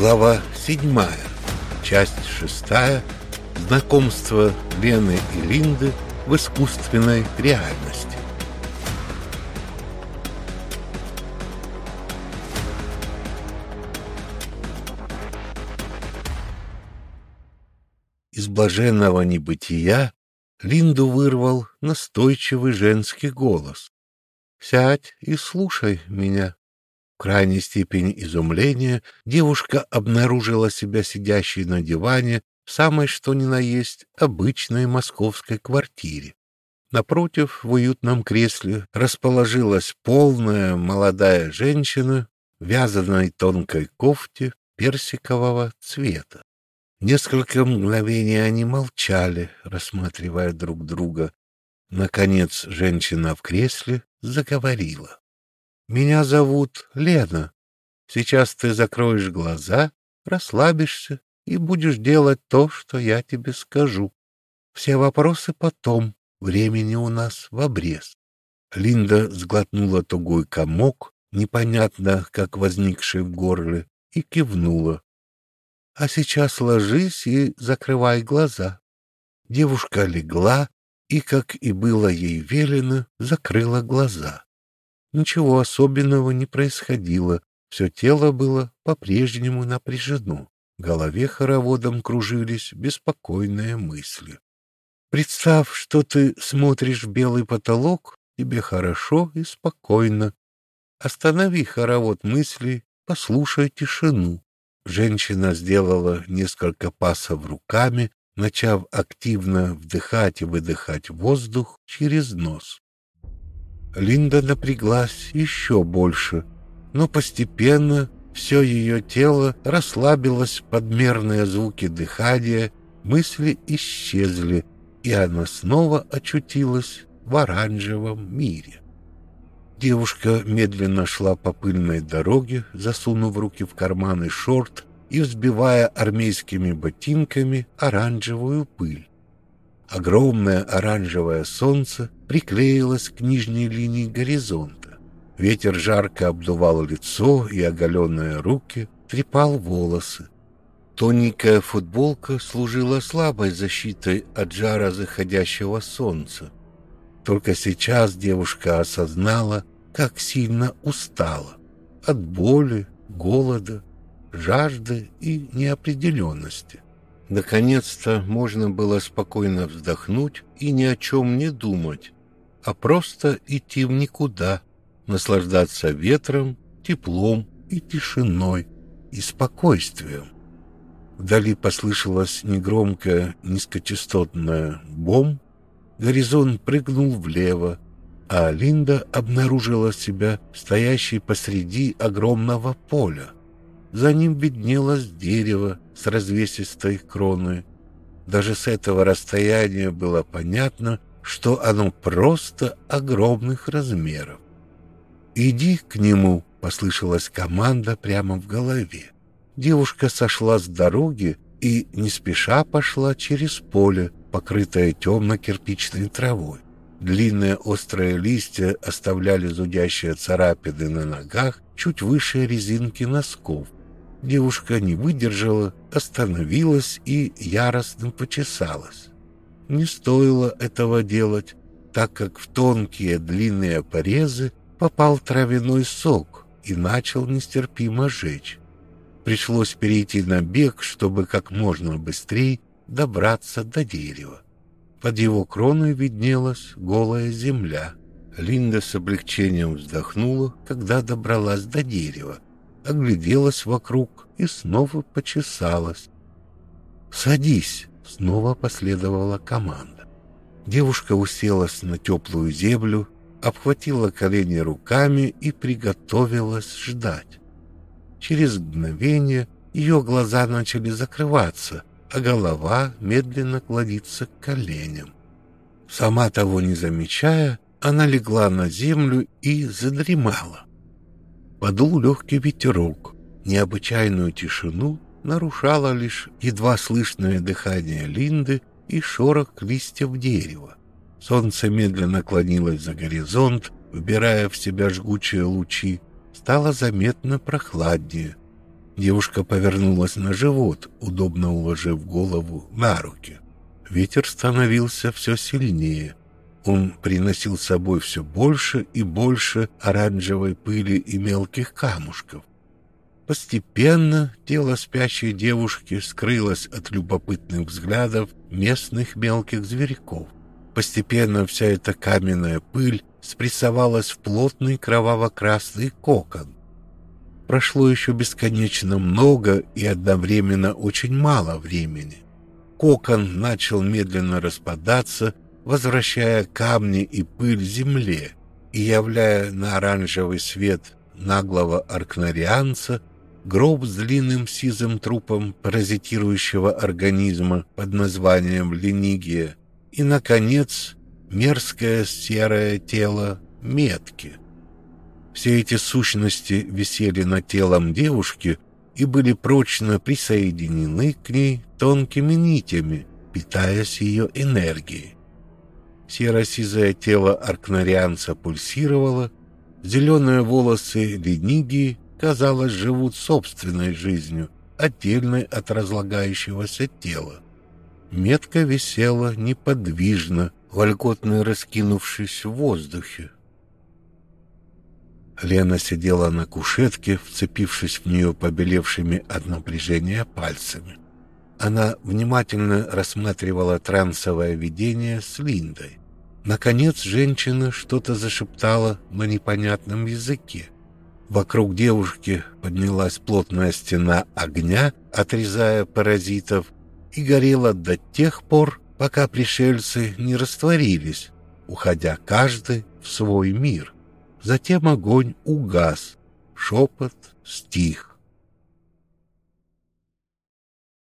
Глава седьмая, часть шестая. Знакомство Лены и Линды в искусственной реальности. Из блаженного небытия Линду вырвал настойчивый женский голос. «Сядь и слушай меня». В крайней степени изумления девушка обнаружила себя сидящей на диване в самой что ни на есть обычной московской квартире. Напротив, в уютном кресле расположилась полная молодая женщина в вязаной тонкой кофте персикового цвета. Несколько мгновений они молчали, рассматривая друг друга. Наконец женщина в кресле заговорила. «Меня зовут Лена. Сейчас ты закроешь глаза, расслабишься и будешь делать то, что я тебе скажу. Все вопросы потом, времени у нас в обрез». Линда сглотнула тугой комок, непонятно, как возникший в горле, и кивнула. А сейчас ложись и закрывай глаза. Девушка легла и, как и было ей велено, закрыла глаза. Ничего особенного не происходило, все тело было по-прежнему напряжено. В голове хороводом кружились беспокойные мысли. Представь, что ты смотришь в белый потолок, тебе хорошо и спокойно. Останови хоровод мыслей, послушай тишину. Женщина сделала несколько пасов руками, начав активно вдыхать и выдыхать воздух через нос. Линда напряглась еще больше, но постепенно все ее тело расслабилось под мерные звуки дыхания, мысли исчезли, и она снова очутилась в оранжевом мире. Девушка медленно шла по пыльной дороге, засунув руки в карманы шорт и взбивая армейскими ботинками оранжевую пыль. Огромное оранжевое солнце приклеилось к нижней линии горизонта. Ветер жарко обдувал лицо и оголенные руки, трепал волосы. Тоненькая футболка служила слабой защитой от жара заходящего солнца. Только сейчас девушка осознала, как сильно устала от боли, голода, жажды и неопределенности. Наконец-то можно было спокойно вздохнуть и ни о чем не думать, а просто идти в никуда, наслаждаться ветром, теплом и тишиной, и спокойствием. Вдали послышалось негромкое низкочастотное «бом», горизонт прыгнул влево, а Линда обнаружила себя стоящей посреди огромного поля. За ним виднелось дерево с развесистой кроной. Даже с этого расстояния было понятно, что оно просто огромных размеров. «Иди к нему», — послышалась команда прямо в голове. Девушка сошла с дороги и не спеша пошла через поле, покрытое темно-кирпичной травой. Длинные острые листья оставляли зудящие царапины на ногах чуть выше резинки носков. Девушка не выдержала, остановилась и яростно почесалась. Не стоило этого делать, так как в тонкие длинные порезы попал травяной сок и начал нестерпимо жечь. Пришлось перейти на бег, чтобы как можно быстрее добраться до дерева. Под его кроной виднелась голая земля. Линда с облегчением вздохнула, когда добралась до дерева, огляделась вокруг и снова почесалась. «Садись!» — снова последовала команда. Девушка уселась на теплую землю, обхватила колени руками и приготовилась ждать. Через мгновение ее глаза начали закрываться, а голова медленно кладится к коленям. Сама того не замечая, она легла на землю и задремала. Подул легкий ветерок. Необычайную тишину нарушало лишь едва слышное дыхание Линды и шорох листьев дерева. Солнце медленно клонилось за горизонт, вбирая в себя жгучие лучи. Стало заметно прохладнее. Девушка повернулась на живот, удобно уложив голову на руки. Ветер становился все сильнее. Он приносил с собой все больше и больше оранжевой пыли и мелких камушков. Постепенно тело спящей девушки скрылось от любопытных взглядов местных мелких зверьков. Постепенно вся эта каменная пыль спрессовалась в плотный кроваво-красный кокон. Прошло еще бесконечно много и одновременно очень мало времени. Кокон начал медленно распадаться, возвращая камни и пыль земле и являя на оранжевый свет наглого аркнарианца гроб с длинным сизым трупом паразитирующего организма под названием Ленигия и, наконец, мерзкое серое тело метки. Все эти сущности висели над телом девушки и были прочно присоединены к ней тонкими нитями, питаясь ее энергией. Серо-сизое тело аркнарианца пульсировало, зеленые волосы Ленигии, казалось, живут собственной жизнью, отдельной от разлагающегося тела. Метка висела неподвижно, вольготно раскинувшись в воздухе. Лена сидела на кушетке, вцепившись в нее побелевшими от напряжения пальцами. Она внимательно рассматривала трансовое видение с Линдой. Наконец женщина что-то зашептала на непонятном языке. Вокруг девушки поднялась плотная стена огня, отрезая паразитов, и горела до тех пор, пока пришельцы не растворились, уходя каждый в свой мир. Затем огонь угас, шепот стих.